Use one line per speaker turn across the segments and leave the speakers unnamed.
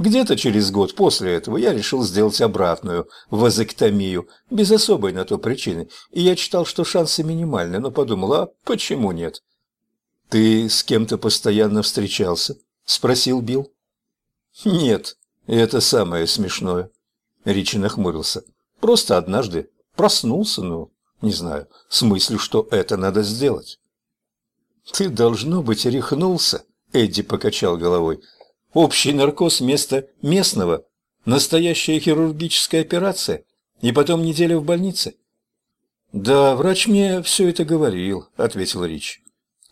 Где-то через год после этого я решил сделать обратную вазоктомию, без особой на то причины, и я читал, что шансы минимальны, но подумал, а почему нет? «Ты с кем-то постоянно встречался?» – спросил Билл. «Нет, это самое смешное». Ричи нахмурился. «Просто однажды проснулся, ну, не знаю, с мыслью, что это надо сделать». «Ты, должно быть, рехнулся», – Эдди покачал головой. Общий наркоз вместо местного, настоящая хирургическая операция, и потом неделя в больнице. «Да, врач мне все это говорил», — ответил Рич.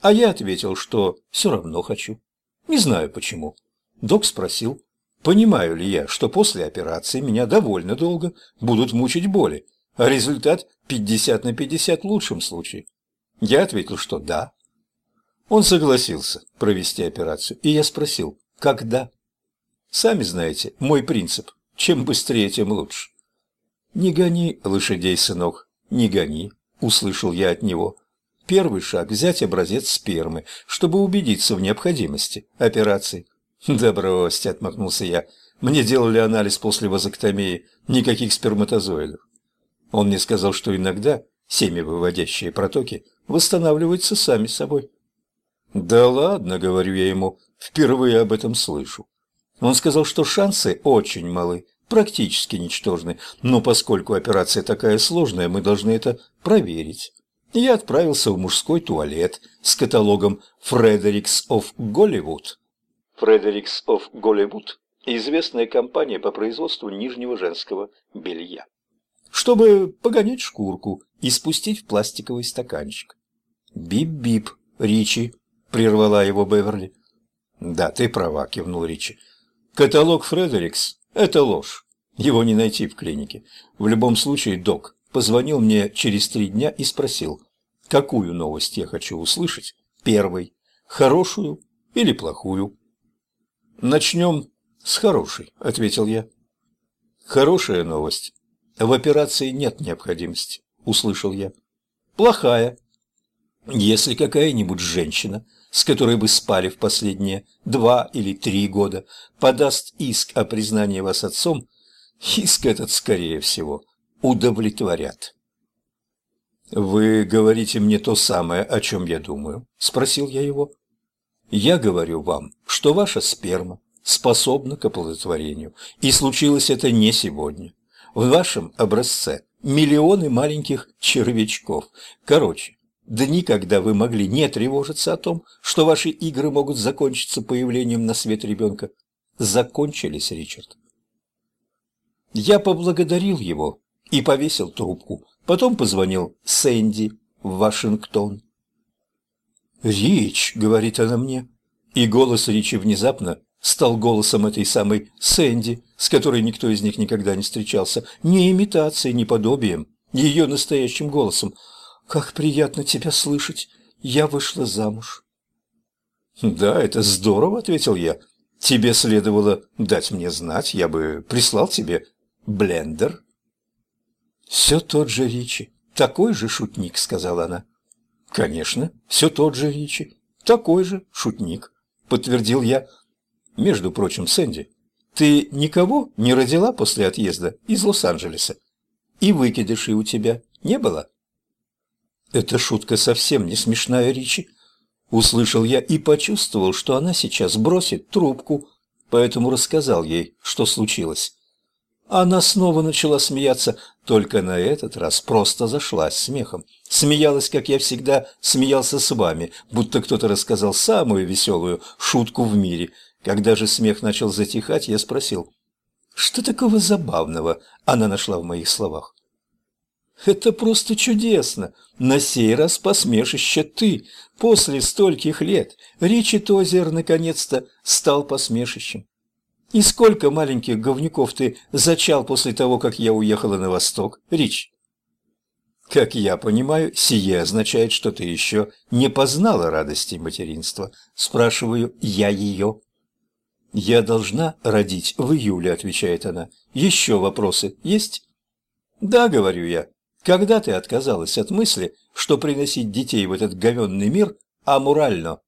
А я ответил, что все равно хочу. Не знаю почему. Док спросил, понимаю ли я, что после операции меня довольно долго будут мучить боли, а результат 50 на 50 в лучшем случае. Я ответил, что да. Он согласился провести операцию, и я спросил, когда? Сами знаете, мой принцип. Чем быстрее, тем лучше. «Не гони лошадей, сынок, не гони», — услышал я от него. Первый шаг – взять образец спермы, чтобы убедиться в необходимости операции. «Да бросьте», – отмахнулся я. «Мне делали анализ после вазоктомии, никаких сперматозоидов». Он мне сказал, что иногда семявыводящие протоки восстанавливаются сами собой. «Да ладно», — говорю я ему, — «впервые об этом слышу». Он сказал, что шансы очень малы, практически ничтожны, но поскольку операция такая сложная, мы должны это проверить. Я отправился в мужской туалет с каталогом «Фредерикс оф Голливуд». «Фредерикс оф Голливуд» – известная компания по производству нижнего женского белья. Чтобы погонять шкурку и спустить в пластиковый стаканчик. «Бип-бип, Ричи», – прервала его Беверли. «Да, ты права», – кивнул Ричи. «Каталог Фредерикс – это ложь. Его не найти в клинике. В любом случае, док позвонил мне через три дня и спросил, какую новость я хочу услышать первой, хорошую или плохую. «Начнем с хорошей», – ответил я. «Хорошая новость. В операции нет необходимости», – услышал я. «Плохая. Если какая-нибудь женщина, с которой вы спали в последние два или три года, подаст иск о признании вас отцом, иск этот, скорее всего, удовлетворят. «Вы говорите мне то самое, о чем я думаю?» – спросил я его. «Я говорю вам, что ваша сперма способна к оплодотворению, и случилось это не сегодня. В вашем образце миллионы маленьких червячков. Короче, Дни, когда вы могли не тревожиться о том, что ваши игры могут закончиться появлением на свет ребенка, закончились, Ричард. Я поблагодарил его и повесил трубку. Потом позвонил Сэнди в Вашингтон. «Рич», — говорит она мне, и голос Ричи внезапно стал голосом этой самой Сэнди, с которой никто из них никогда не встречался, не имитацией, не подобием, ее настоящим голосом — «Как приятно тебя слышать! Я вышла замуж!» «Да, это здорово», — ответил я. «Тебе следовало дать мне знать, я бы прислал тебе блендер». «Все тот же Ричи, такой же шутник», — сказала она. «Конечно, все тот же Ричи, такой же шутник», — подтвердил я. «Между прочим, Сэнди, ты никого не родила после отъезда из Лос-Анджелеса? И выкидышей у тебя не было?» «Эта шутка совсем не смешная, Ричи», — услышал я и почувствовал, что она сейчас бросит трубку, поэтому рассказал ей, что случилось. Она снова начала смеяться, только на этот раз просто зашлась смехом. Смеялась, как я всегда смеялся с вами, будто кто-то рассказал самую веселую шутку в мире. Когда же смех начал затихать, я спросил, что такого забавного она нашла в моих словах. Это просто чудесно. На сей раз посмешище ты. После стольких лет Ричи Тозер наконец-то стал посмешищем. И сколько маленьких говнюков ты зачал после того, как я уехала на восток, Рич? Как я понимаю, сие означает, что ты еще не познала радости материнства. Спрашиваю я ее. Я должна родить в июле, отвечает она. Еще вопросы есть? Да, говорю я. Когда ты отказалась от мысли, что приносить детей в этот говенный мир амурально?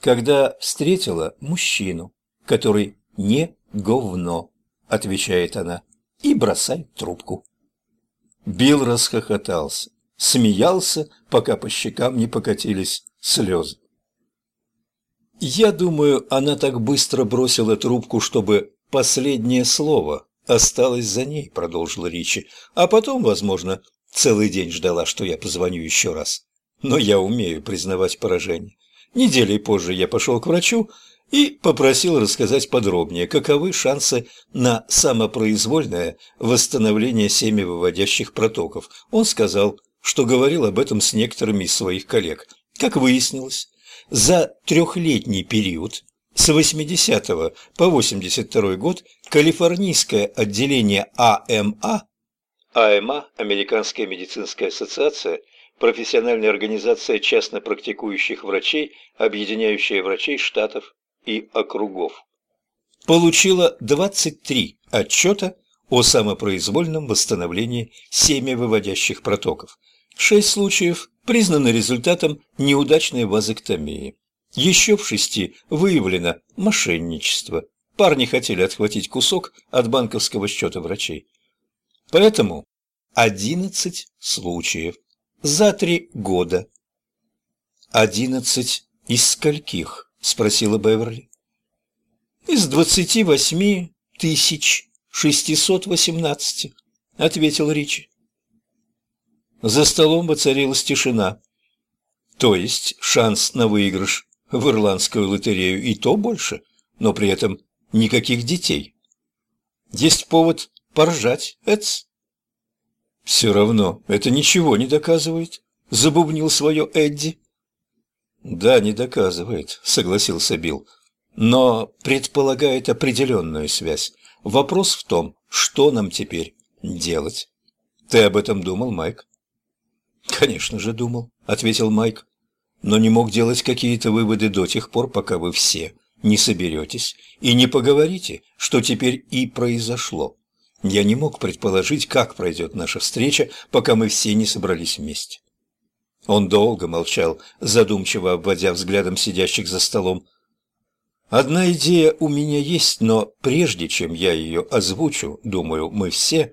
Когда встретила мужчину, который не говно», — отвечает она, и бросает трубку. Билл расхохотался, смеялся, пока по щекам не покатились слезы. Я думаю, она так быстро бросила трубку, чтобы последнее слово осталось за ней, продолжила Ричи, а потом, возможно, целый день ждала, что я позвоню еще раз. Но я умею признавать поражение. Неделей позже я пошел к врачу и попросил рассказать подробнее, каковы шансы на самопроизвольное восстановление семявыводящих протоков. Он сказал, что говорил об этом с некоторыми из своих коллег. Как выяснилось, за трехлетний период с 80 по 82 год калифорнийское отделение АМА АМА – Американская медицинская ассоциация, профессиональная организация частно практикующих врачей, объединяющая врачей штатов и округов, получила 23 отчета о самопроизвольном восстановлении семявыводящих протоков. Шесть случаев признаны результатом неудачной вазоктомии. Еще в шести выявлено мошенничество. Парни хотели отхватить кусок от банковского счета врачей. Поэтому 11 случаев за три года. «Одиннадцать из скольких?» – спросила Беверли. «Из двадцати восьми тысяч шестисот восемнадцати», – ответил Ричи. За столом воцарилась тишина. То есть шанс на выигрыш в ирландскую лотерею и то больше, но при этом никаких детей. Есть повод поржать, Эц. Все равно это ничего не доказывает, забубнил свое Эдди. Да, не доказывает, согласился Билл, но предполагает определенную связь. Вопрос в том, что нам теперь делать. Ты об этом думал, Майк? «Конечно же думал», — ответил Майк, «но не мог делать какие-то выводы до тех пор, пока вы все не соберетесь и не поговорите, что теперь и произошло. Я не мог предположить, как пройдет наша встреча, пока мы все не собрались вместе». Он долго молчал, задумчиво обводя взглядом сидящих за столом. «Одна идея у меня есть, но прежде чем я ее озвучу, думаю, мы все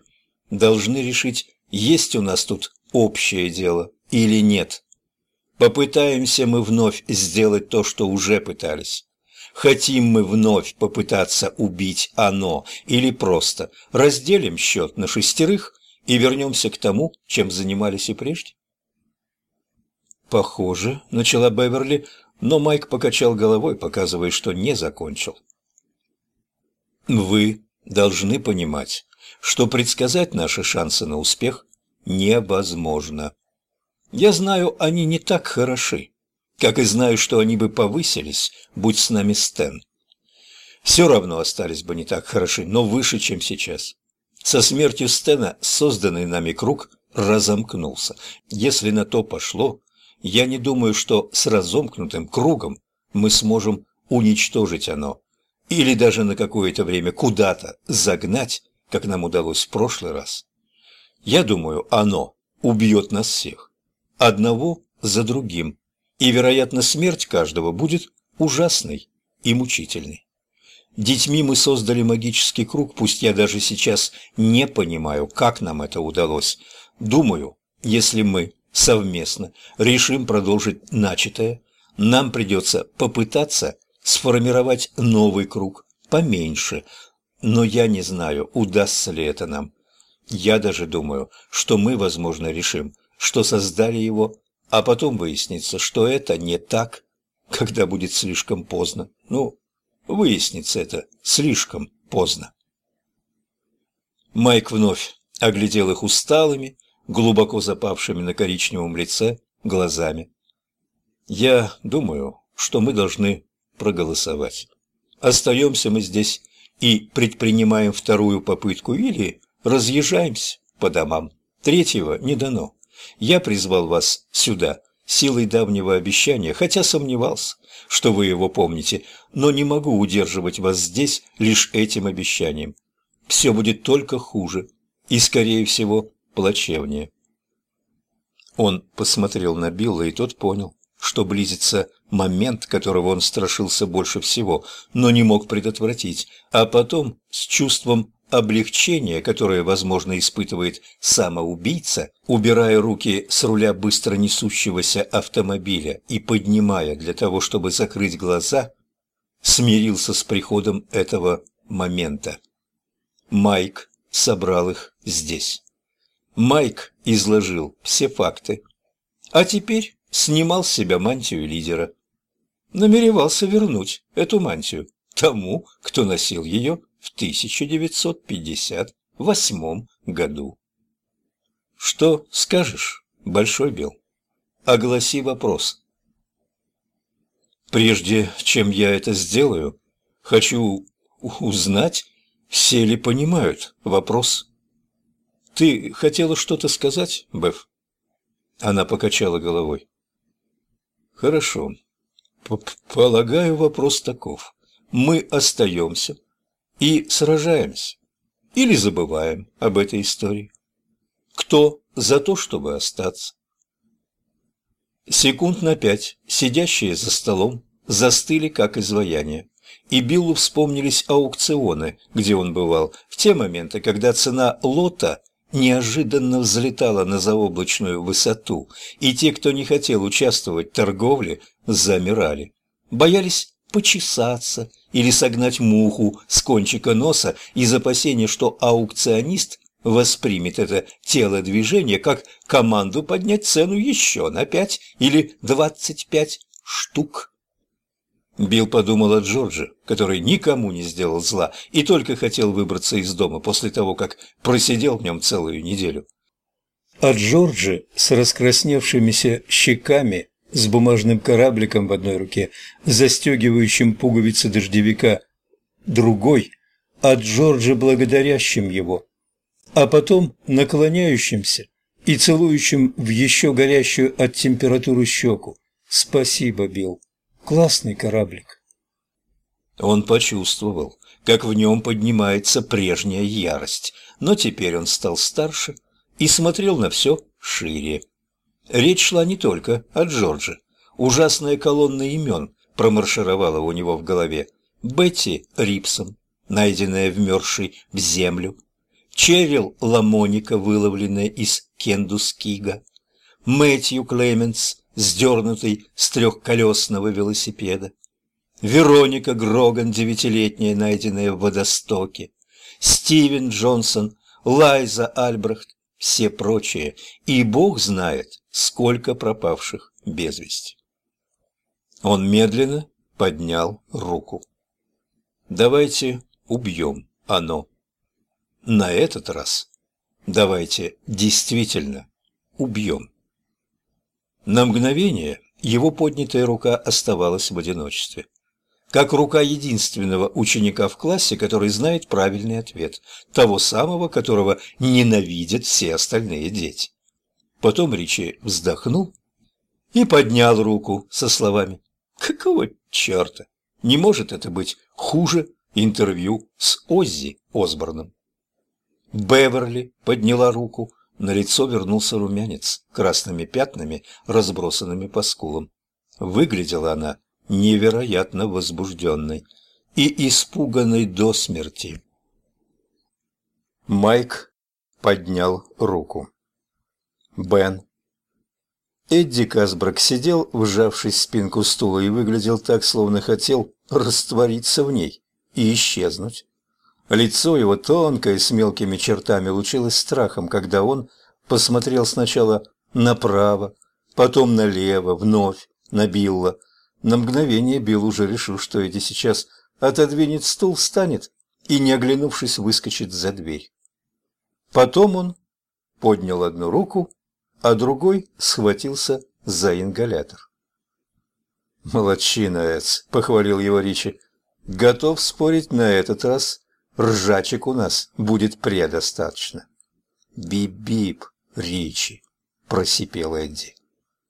должны решить, есть у нас тут общее дело или нет. Попытаемся мы вновь сделать то, что уже пытались. Хотим мы вновь попытаться убить оно или просто разделим счет на шестерых и вернемся к тому, чем занимались и прежде? «Похоже», — начала Беверли, но Майк покачал головой, показывая, что не закончил. «Вы должны понимать, что предсказать наши шансы на успех невозможно. Я знаю, они не так хороши, как и знаю, что они бы повысились, будь с нами Стэн. Все равно остались бы не так хороши, но выше, чем сейчас. Со смертью Стена созданный нами круг разомкнулся. Если на то пошло, я не думаю, что с разомкнутым кругом мы сможем уничтожить оно или даже на какое-то время куда-то загнать, как нам удалось в прошлый раз. Я думаю, оно убьет нас всех, одного за другим, и, вероятно, смерть каждого будет ужасной и мучительной. Детьми мы создали магический круг, пусть я даже сейчас не понимаю, как нам это удалось. Думаю, если мы совместно решим продолжить начатое, нам придется попытаться сформировать новый круг, поменьше, но я не знаю, удастся ли это нам. Я даже думаю, что мы, возможно, решим, что создали его, а потом выяснится, что это не так, когда будет слишком поздно. Ну, выяснится это слишком поздно. Майк вновь оглядел их усталыми, глубоко запавшими на коричневом лице глазами. «Я думаю, что мы должны проголосовать. Остаемся мы здесь и предпринимаем вторую попытку или разъезжаемся по домам. Третьего не дано. Я призвал вас сюда силой давнего обещания, хотя сомневался, что вы его помните, но не могу удерживать вас здесь лишь этим обещанием. Все будет только хуже и, скорее всего, плачевнее. Он посмотрел на Билла, и тот понял, что близится момент, которого он страшился больше всего, но не мог предотвратить, а потом с чувством облегчения, которое, возможно, испытывает самоубийца, убирая руки с руля быстро несущегося автомобиля и поднимая для того, чтобы закрыть глаза, смирился с приходом этого момента. Майк собрал их здесь. Майк изложил все факты, а теперь снимал с себя мантию лидера. Намеревался вернуть эту мантию тому, кто носил ее в 1958 году. Что скажешь, Большой Билл? Огласи вопрос. Прежде чем я это сделаю, хочу узнать, все ли понимают вопрос. Ты хотела что-то сказать, Беф? Она покачала головой. Хорошо. П Полагаю, вопрос таков. Мы остаемся и сражаемся. Или забываем об этой истории. Кто за то, чтобы остаться? Секунд на пять сидящие за столом застыли, как изваяние. И Биллу вспомнились аукционы, где он бывал, в те моменты, когда цена лота неожиданно взлетала на заоблачную высоту, и те, кто не хотел участвовать в торговле, замирали. Боялись почесаться или согнать муху с кончика носа из опасения, что аукционист воспримет это телодвижение как команду поднять цену еще на пять или двадцать пять штук. Билл подумал о Джордже, который никому не сделал зла и только хотел выбраться из дома после того, как просидел в нем целую неделю. О Джордже с раскрасневшимися щеками с бумажным корабликом в одной руке, застегивающим пуговицы дождевика другой, а Джорджа благодарящим его, а потом наклоняющимся и целующим в еще горящую от температуры щеку. «Спасибо, Билл. Классный кораблик». Он почувствовал, как в нем поднимается прежняя ярость, но теперь он стал старше и смотрел на все шире. Речь шла не только о Джордже. Ужасная колонна имен промаршировала у него в голове. Бетти Рипсон, найденная вмерзшей в землю. Черил Ламоника, выловленная из Кендускига. Мэтью Клеменс, сдернутый с трехколесного велосипеда. Вероника Гроган, девятилетняя, найденная в водостоке. Стивен Джонсон, Лайза Альбрехт, все прочие, и Бог знает, сколько пропавших без вести. Он медленно поднял руку. «Давайте убьем оно. На этот раз давайте действительно убьем». На мгновение его поднятая рука оставалась в одиночестве. Как рука единственного ученика в классе, который знает правильный ответ, того самого, которого ненавидят все остальные дети. Потом Ричи вздохнул и поднял руку со словами «Какого черта? Не может это быть хуже интервью с Оззи Осборном». Беверли подняла руку, на лицо вернулся румянец, красными пятнами, разбросанными по скулам. Выглядела она невероятно возбужденной и испуганной до смерти. Майк поднял руку. Бен. Эдди Касбрак сидел, вжавшись в спинку стула, и выглядел так, словно хотел раствориться в ней и исчезнуть. Лицо его тонкое, с мелкими чертами, лучилось страхом, когда он посмотрел сначала направо, потом налево, вновь на Билла. На мгновение Билл уже решил, что Эдди сейчас отодвинет стул, встанет и, не оглянувшись, выскочит за дверь. Потом он поднял одну руку а другой схватился за ингалятор. «Молодчина, Эц», — похвалил его Ричи. «Готов спорить на этот раз. Ржачек у нас будет предостаточно». «Бип-бип, Ричи», — просипел Эдди.